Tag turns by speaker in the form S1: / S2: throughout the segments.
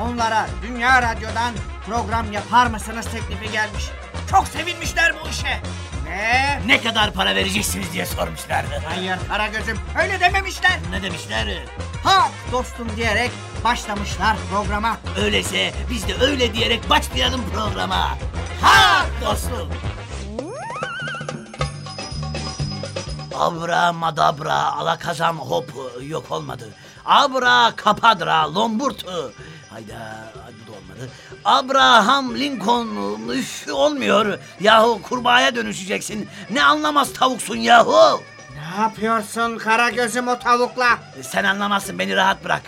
S1: onlara Dünya Radyo'dan program yapar mısınız teklifi gelmiş. Çok sevinmişler bu işe. Ve
S2: Ne kadar para vereceksiniz diye sormuşlardı.
S1: hayır Karagöz'üm öyle dememişler.
S2: Ne demişler?
S1: Ha dostum diyerek başlamışlar programa.
S2: Öyleyse biz de öyle diyerek başlayalım programa. Ha dostum. Abra madabra alakazam hop yok olmadı. Abra kapadra lomburtu. Hayda bu da olmadı. Abraham Lincoln üf olmuyor. Yahu kurbağaya dönüşeceksin. Ne anlamaz tavuksun yahu.
S1: Ne yapıyorsun Karagöz'üm o tavukla?
S2: Sen anlamazsın beni rahat bırak.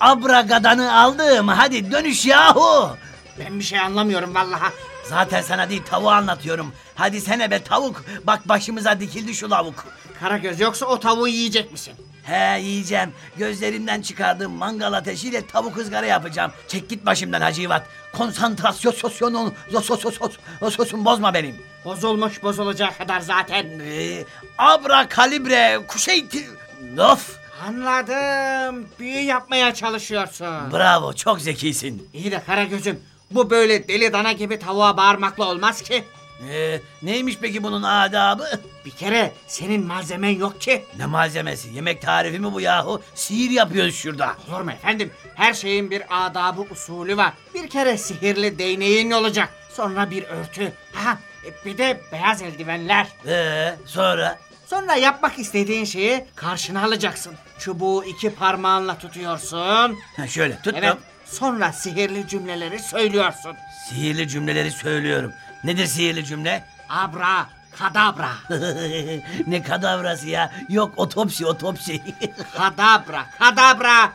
S2: Abragadanı aldım hadi dönüş yahu.
S1: Ben bir şey anlamıyorum vallahi.
S2: Zaten sana değil tavuğu anlatıyorum. Hadi sene be tavuk. Bak başımıza dikildi şu lavuk.
S1: Karagöz yoksa o tavuğu yiyecek misin?
S2: He yiyeceğim. Gözlerimden çıkardığım mangal ateşiyle tavuk ızgara yapacağım. Çek git başımdan Hacivat. Konsantrasyon sosyonun sos sos sos sosun bozma benim.
S1: Bozulmuş bozulacağı kadar zaten.
S2: Ee, abra kalibre kuşeyti. Of.
S1: Anladım. Büyü yapmaya çalışıyorsun.
S2: Bravo çok zekisin.
S1: İyi de Karagöz'üm bu böyle deli dana gibi tavuğa bağırmakla olmaz ki.
S2: Ee, neymiş peki bunun adabı?
S1: Bir kere senin malzemen yok ki.
S2: Ne malzemesi? Yemek tarifi mi bu yahu? Sihir yapıyoruz şurada.
S1: Olur mu efendim? Her şeyin bir adabı usulü var. Bir kere sihirli değneğin olacak. Sonra bir örtü. Ha, e, bir de beyaz eldivenler.
S2: Ee, sonra?
S1: Sonra yapmak istediğin şeyi karşına alacaksın. Çubuğu iki parmağınla tutuyorsun.
S2: Ha, şöyle tuttum.
S1: Evet. Sonra sihirli cümleleri söylüyorsun.
S2: Sihirli cümleleri söylüyorum. Nedir sihirli cümle?
S1: Abra, kadabra,
S2: ne kadavrası ya? Yok otopsi otopsi.
S1: kadabra, kadabra.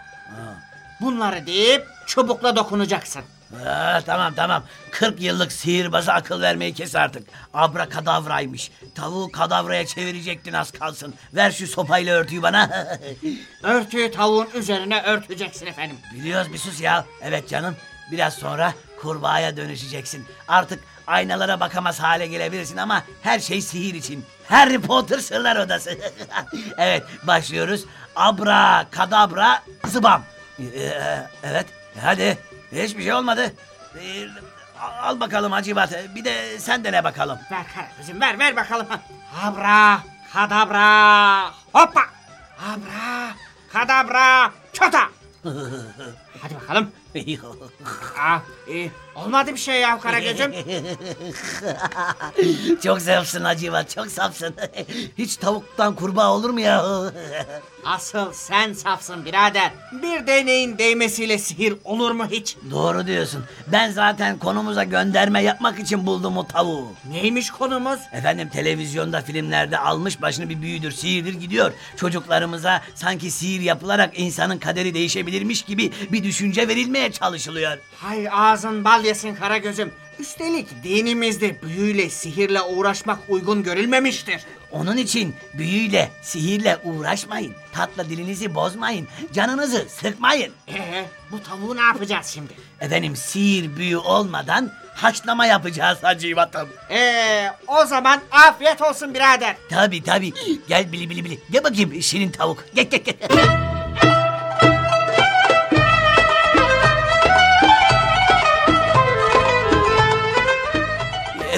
S1: Bunları deyip çubukla dokunacaksın.
S2: Aa, tamam tamam. 40 yıllık sihirbaza akıl vermeyi kes artık. Abra kadavraymış. Tavuğu kadavraya çevirecektin az kalsın. Ver şu sopayla örtüyü bana.
S1: Örtüyü tavuğun üzerine örteceksin efendim.
S2: Biliyoruz bir sus ya. Evet canım. Biraz sonra kurbağaya dönüşeceksin. Artık aynalara bakamaz hale gelebilirsin ama her şey sihir için. Harry Potter Sırlar Odası. evet başlıyoruz. Abra kadabra zıbam. Ee, evet hadi. Hiçbir şey olmadı. Ee, al bakalım Hacivat. Bir de sen dene bakalım.
S1: Ver karagözüm ver ver bakalım. Abra, kadabra, hoppa. Abra, kadabra, çota. Hadi bakalım. Aa, e, olmadı bir şey ya Karagöz'üm.
S2: çok safsın Hacivat çok safsın. Hiç tavuktan kurbağa olur mu ya?
S1: Asıl sen safsın birader. Bir değneğin değmesiyle sihir olur mu hiç?
S2: Doğru diyorsun. Ben zaten konumuza gönderme yapmak için buldum o tavuğu.
S1: Neymiş konumuz?
S2: Efendim televizyonda filmlerde almış başını bir büyüdür, sihirdir gidiyor. Çocuklarımıza sanki sihir yapılarak insanın kaderi değişebilirmiş gibi bir düşünce verilmeye çalışılıyor.
S1: Hay ağzın bal yesin Karagöz'üm. Üstelik dinimizde büyüyle, sihirle uğraşmak uygun görülmemiştir.
S2: Onun için büyüyle, sihirle uğraşmayın. Tatlı dilinizi bozmayın. Canınızı sıkmayın.
S1: Ee, bu tavuğu ne yapacağız şimdi?
S2: Efendim sihir büyü olmadan haşlama yapacağız Hacivat'ım.
S1: Ee, o zaman afiyet olsun birader.
S2: Tabi tabi. Gel bili bili bili. Gel bakayım şirin tavuk. Gel gel gel.